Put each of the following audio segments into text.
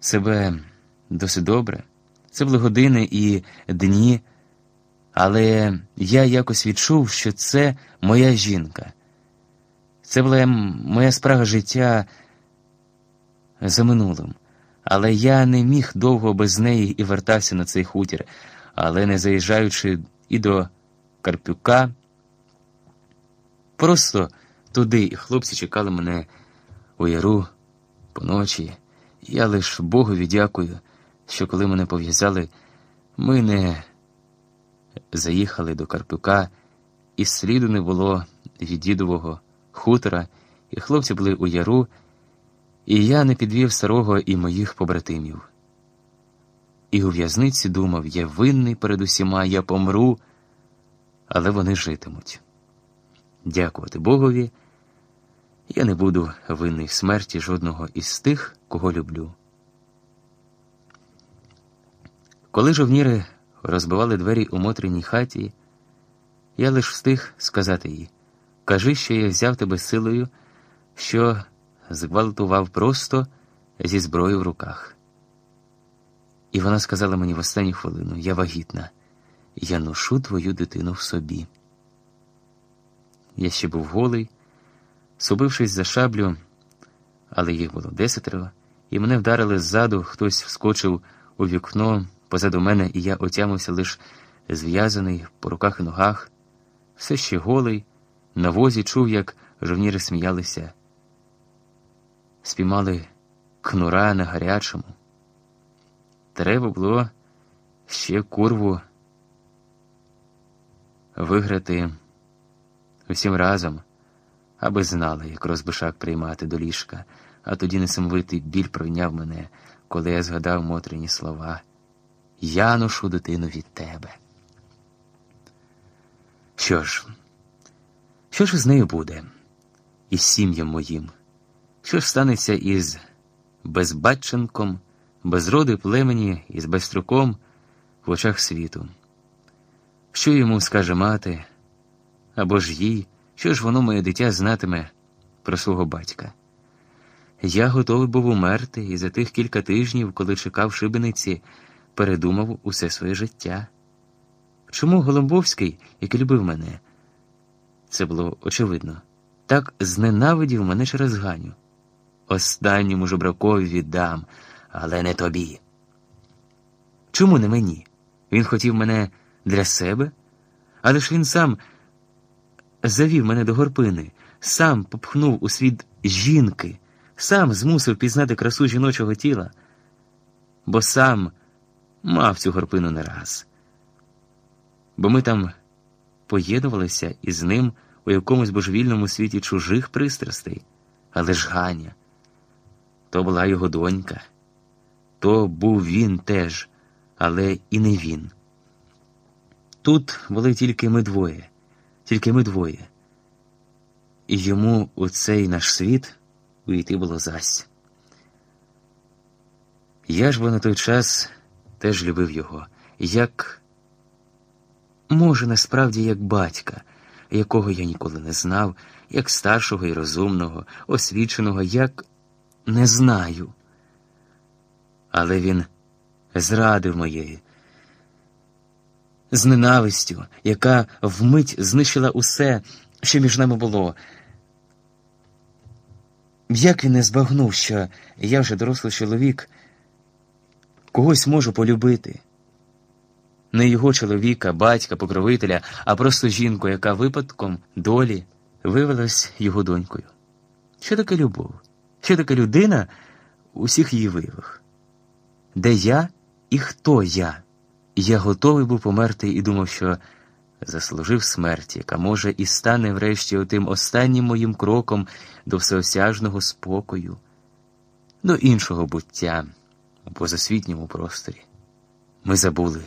себе досить добре. Це були години і дні, але я якось відчув, що це моя жінка. Це була моя спрага життя за минулим. Але я не міг довго без неї і вертався на цей хутір, але не заїжджаючи і до Карпюка, просто туди і хлопці чекали мене у яру поночі. Я лиш Богові дякую, що коли мене пов'язали, ми не заїхали до Карпюка, і сліду не було від дідового хутора, і хлопці були у яру, і я не підвів старого і моїх побратимів. І у в'язниці думав, я винний перед усіма, я помру, але вони житимуть. Дякувати Богові. Я не буду винний смерті жодного із тих, кого люблю. Коли жовніри розбивали двері у Мотриній хаті, я лиш встиг сказати їй Кажи, що я взяв тебе силою, що зґвалтував просто зі зброєю в руках. І вона сказала мені в останню хвилину я вагітна, я ношу твою дитину в собі. Я ще був голий. Субившись за шаблю, але їх було десятеро, і мене вдарили ззаду, хтось вскочив у вікно позаду мене, і я отямився лиш зв'язаний по руках і ногах, все ще голий, на возі чув, як жовніри сміялися, спіймали кнура на гарячому. Треба було ще курву виграти усім разом аби знала, як розбишак приймати до ліжка, а тоді несамовитий біль пройняв мене, коли я згадав Мотрині слова Я ношу дитину від тебе. Що ж, що ж з нею буде, із сім'ям моїм? Що ж станеться із безбатченком, без роди племені із безструком в очах світу? Що йому скаже мати або ж їй? Що ж воно, моє дитя, знатиме про свого батька? Я готовий був умерти і за тих кілька тижнів, коли чекав шибениці, передумав усе своє життя. Чому Голомбовський, який любив мене? Це було очевидно, так зненавидів мене через Ганю. Останньому жебракові віддам, але не тобі. Чому не мені? Він хотів мене для себе, але ж він сам завів мене до горпини, сам попхнув у світ жінки, сам змусив пізнати красу жіночого тіла, бо сам мав цю горпину не раз. Бо ми там поєднувалися із ним у якомусь божевільному світі чужих пристрастей, але ж Ганя, то була його донька, то був він теж, але і не він. Тут були тільки ми двоє тільки ми двоє. І йому у цей наш світ увійти було зась. Я ж бо на той час теж любив його, як, може, насправді, як батька, якого я ніколи не знав, як старшого і розумного, освіченого, як не знаю. Але він зрадив моєї з ненавистю, яка вмить знищила усе, що між нами було. Як він не збагнув, що я вже дорослий чоловік, когось можу полюбити. Не його чоловіка, батька, покровителя, а просто жінку, яка випадком долі виявилась його донькою. Що таке любов? Що таке людина у всіх її виявах? Де я і хто я? Я готовий був померти і думав, що заслужив смерті, яка може і стане врешті отим останнім моїм кроком до всеосяжного спокою, до іншого буття у позасвітньому просторі. Ми забули,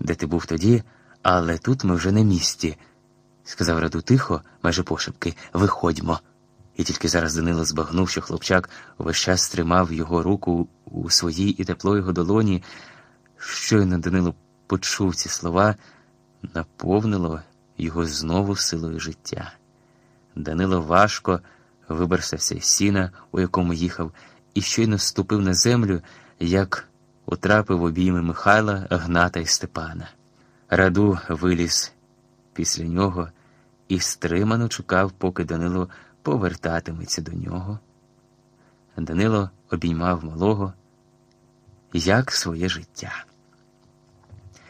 де ти був тоді, але тут ми вже на місці, сказав раду тихо, майже пошепки, виходьмо. І тільки зараз Данило збагнув, що хлопчак увесь час тримав його руку у своїй і тепло його долоні. Щойно Данило почув ці слова, наповнило його знову силою життя. Данило важко виберсався з сіна, у якому їхав, і щойно ступив на землю, як утрапив обійми Михайла, Гната і Степана. Раду виліз після нього і стримано чекав, поки Данило повертатиметься до нього. Данило обіймав малого як своє життя.